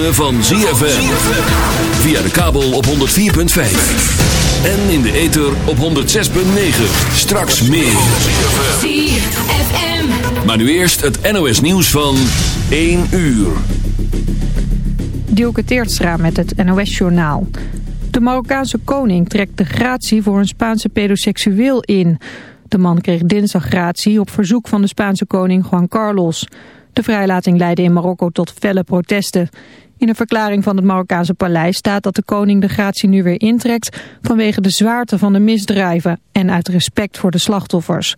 ritme van ZFM. Via de kabel op 104.5. En in de ether op 106.9. Straks meer. ZFM. Maar nu eerst het NOS nieuws van 1 uur. Dielke Teertstra met het NOS-journaal. De Marokkaanse koning trekt de gratie voor een Spaanse pedoseksueel in. De man kreeg dinsdag gratie op verzoek van de Spaanse koning Juan Carlos. De vrijlating leidde in Marokko tot felle protesten. In een verklaring van het Marokkaanse paleis staat dat de koning de gratie nu weer intrekt... vanwege de zwaarte van de misdrijven en uit respect voor de slachtoffers.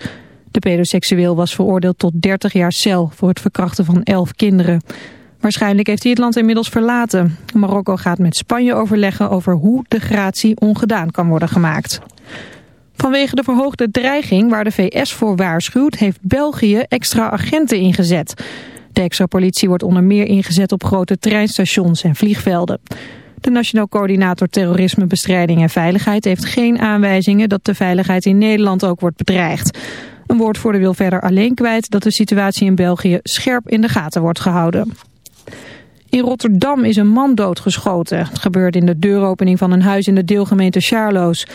De pedoseksueel was veroordeeld tot 30 jaar cel voor het verkrachten van 11 kinderen. Waarschijnlijk heeft hij het land inmiddels verlaten. Marokko gaat met Spanje overleggen over hoe de gratie ongedaan kan worden gemaakt. Vanwege de verhoogde dreiging waar de VS voor waarschuwt... heeft België extra agenten ingezet. De extra politie wordt onder meer ingezet op grote treinstations en vliegvelden. De Nationaal Coördinator Terrorismebestrijding en Veiligheid heeft geen aanwijzingen dat de veiligheid in Nederland ook wordt bedreigd. Een woordvoerder wil verder alleen kwijt dat de situatie in België scherp in de gaten wordt gehouden. In Rotterdam is een man doodgeschoten. Het gebeurde in de deuropening van een huis in de deelgemeente Charloes.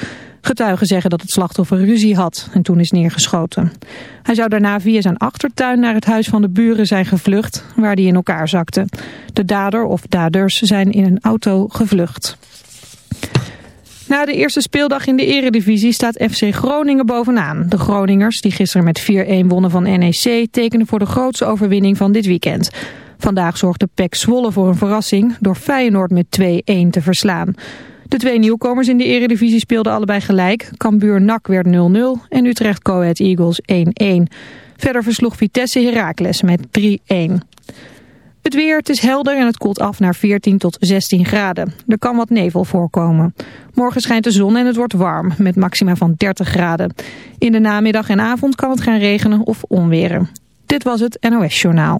Getuigen zeggen dat het slachtoffer ruzie had en toen is neergeschoten. Hij zou daarna via zijn achtertuin naar het huis van de buren zijn gevlucht, waar die in elkaar zakte. De dader of daders zijn in een auto gevlucht. Na de eerste speeldag in de eredivisie staat FC Groningen bovenaan. De Groningers, die gisteren met 4-1 wonnen van NEC, tekenen voor de grootste overwinning van dit weekend. Vandaag zorgde PEC Zwolle voor een verrassing door Feyenoord met 2-1 te verslaan. De twee nieuwkomers in de eredivisie speelden allebei gelijk. Cambuur NAC werd 0-0 en Utrecht Coed Eagles 1-1. Verder versloeg Vitesse Heracles met 3-1. Het weer, is helder en het koelt af naar 14 tot 16 graden. Er kan wat nevel voorkomen. Morgen schijnt de zon en het wordt warm, met maxima van 30 graden. In de namiddag en avond kan het gaan regenen of onweren. Dit was het NOS Journaal.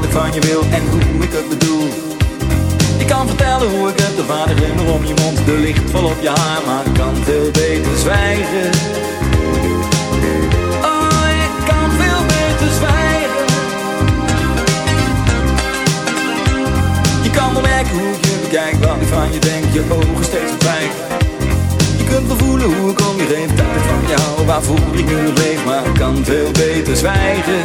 Wat ik van je wil en hoe ik het bedoel. Ik kan vertellen hoe ik het, de vader glimmer om je mond, de licht vol op je haar, maar ik kan veel beter zwijgen. Oh, ik kan veel beter zwijgen. Je kan wel hoe je wat ik van je denk, je ogen steeds verdwijgen. Je kunt wel voelen hoe ik om je heen, dat ik van jou, waarvoor ik nu leef, maar ik kan veel beter zwijgen.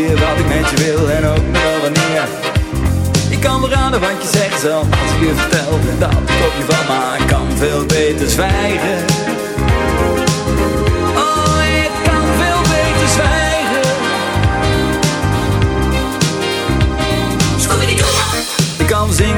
Wat ik met je wil en ook nog wel wanneer. Ik kan raden wat je zegt zelf als ik je vertel dat ik op je van, maar kan veel beter zwijgen.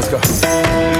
Let's go.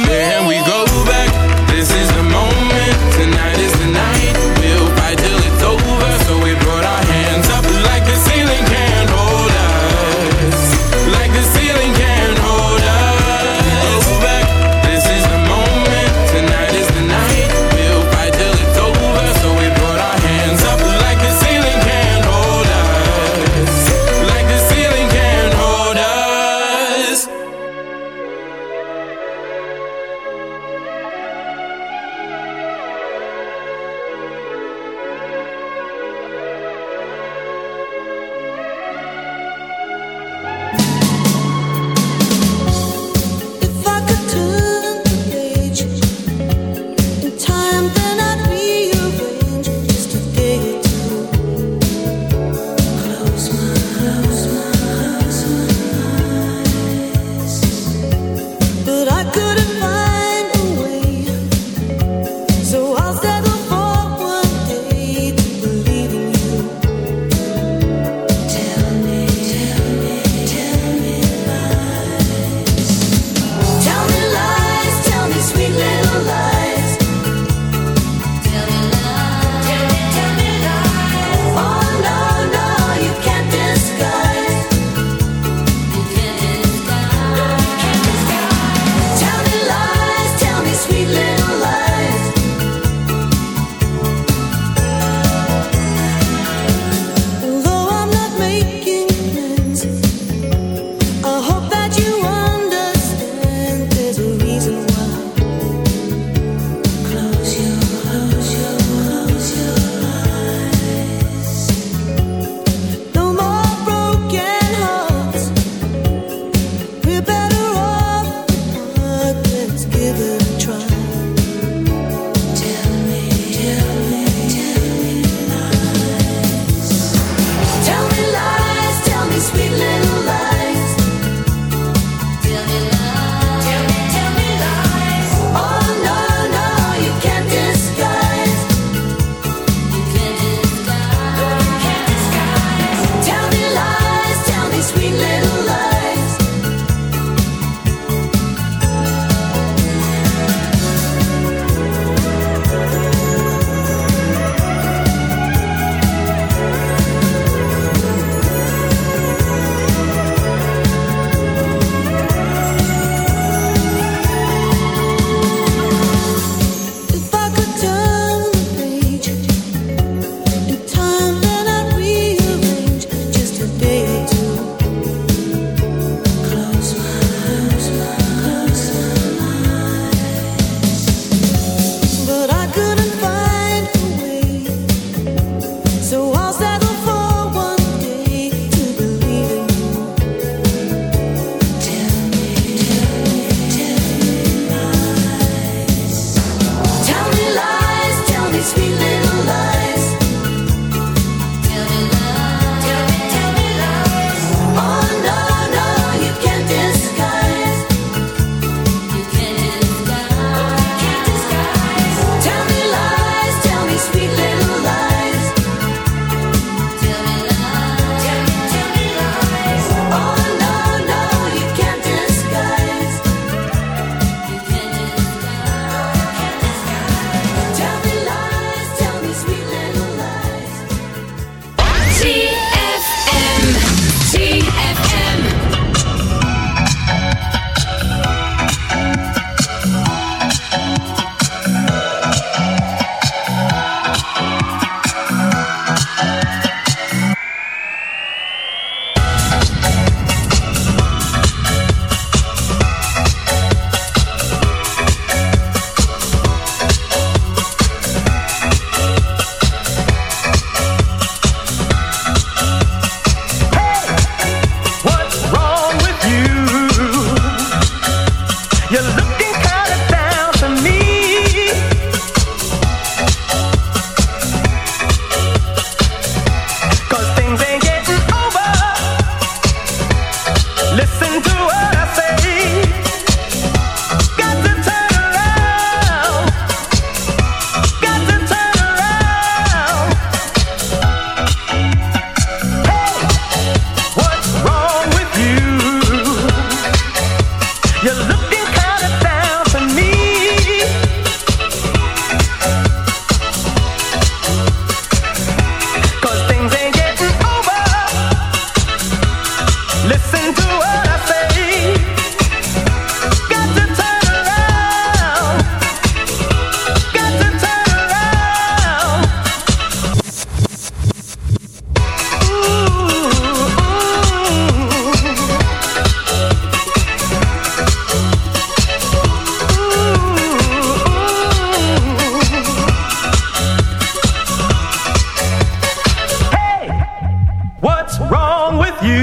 Can we go you.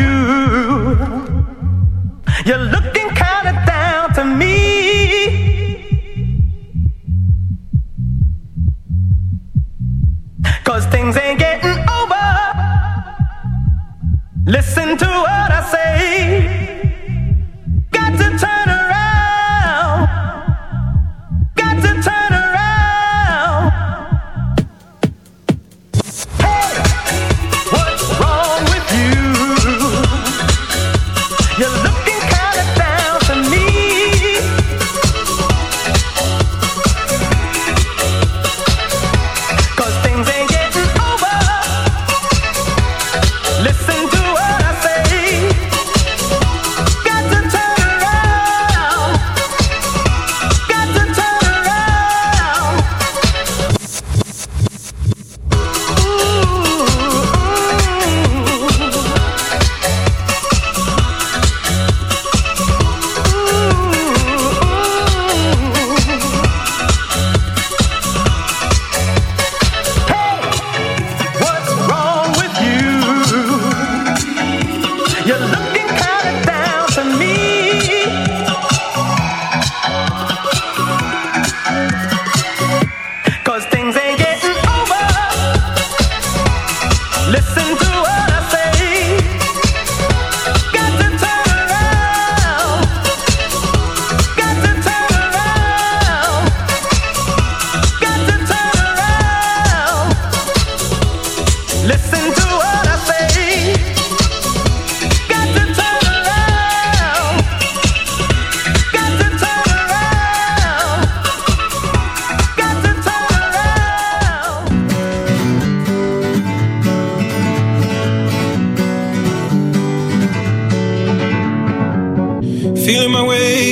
You look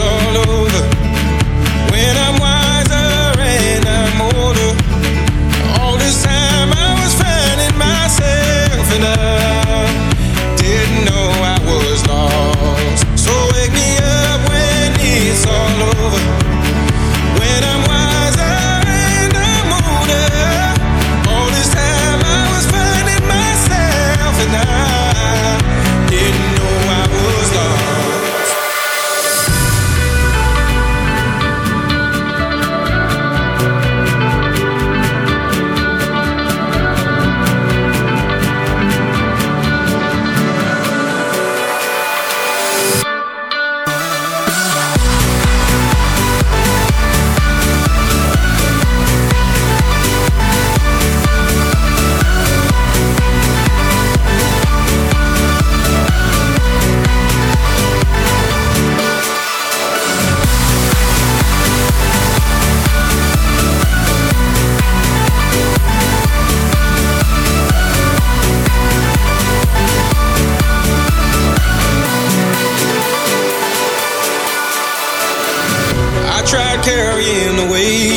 over.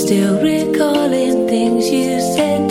Still recalling things you said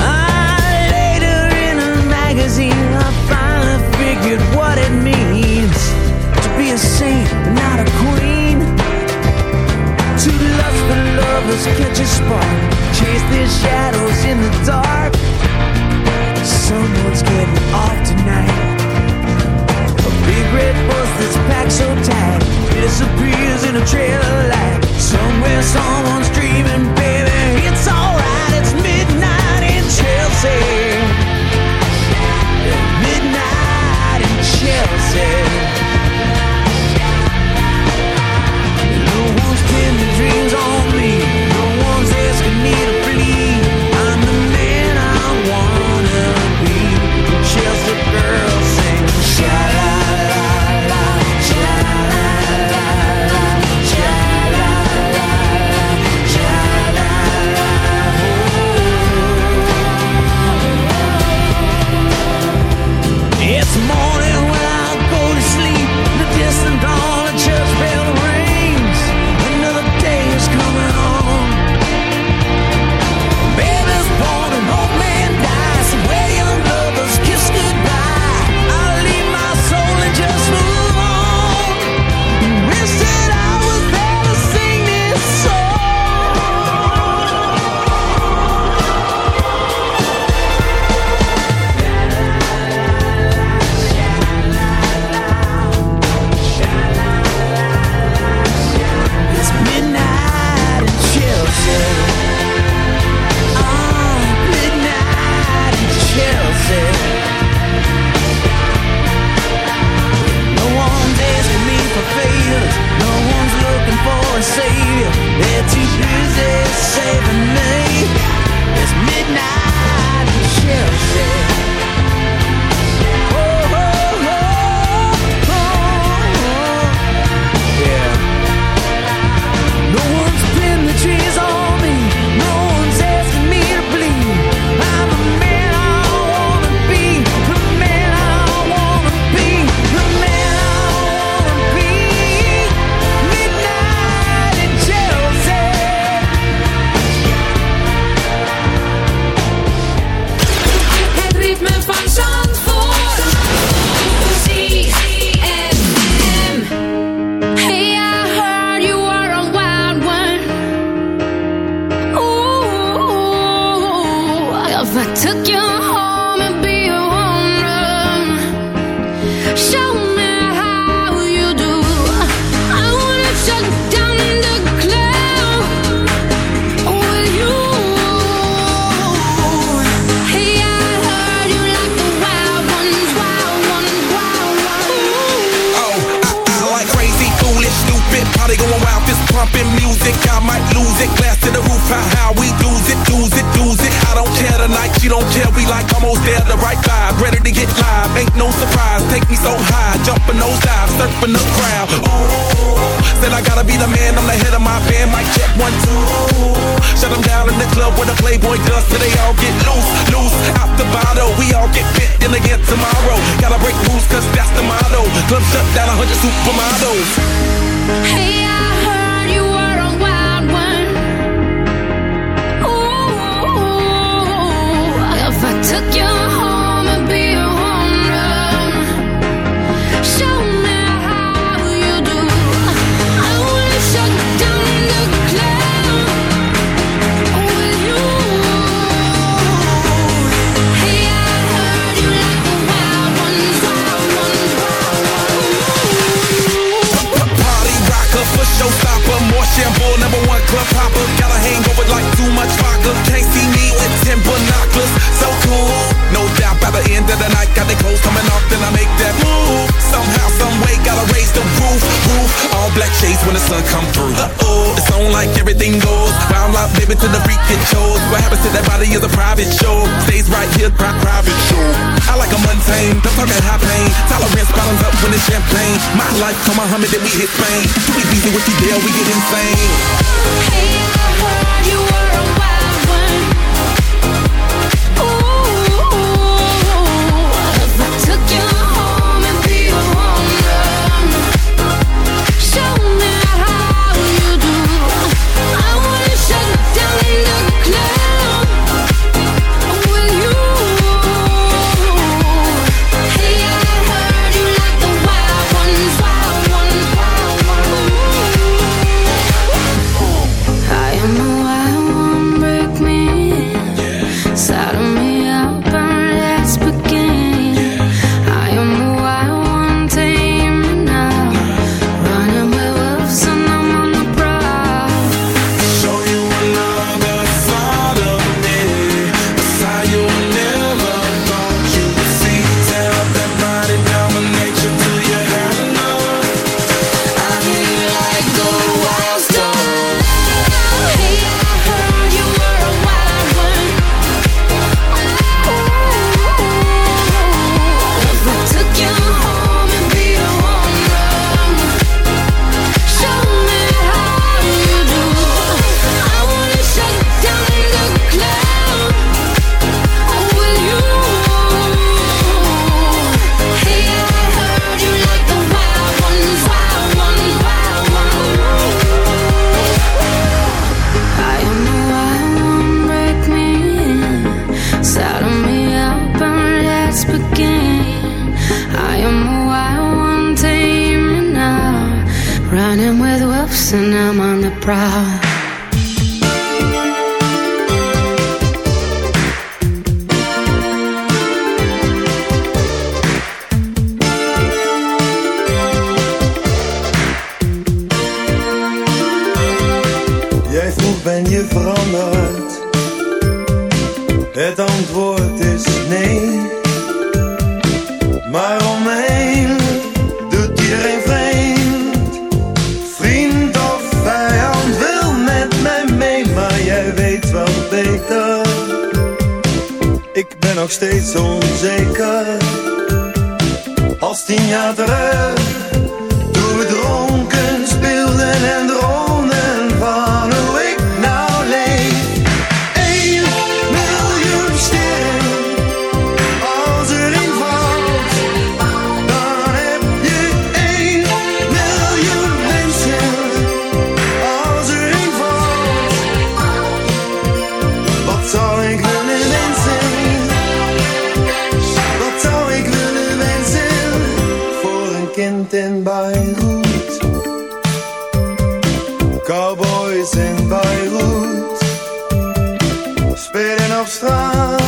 Ah, later in a magazine, I finally figured what it means to be a saint, not a queen. To lust lovers, catch a spark, chase their shadows in the dark. Someone's getting off tonight. A big red bus that's packed so tight, disappears in a trail of light. Somewhere, someone's. In Beirut. Spelen op straat,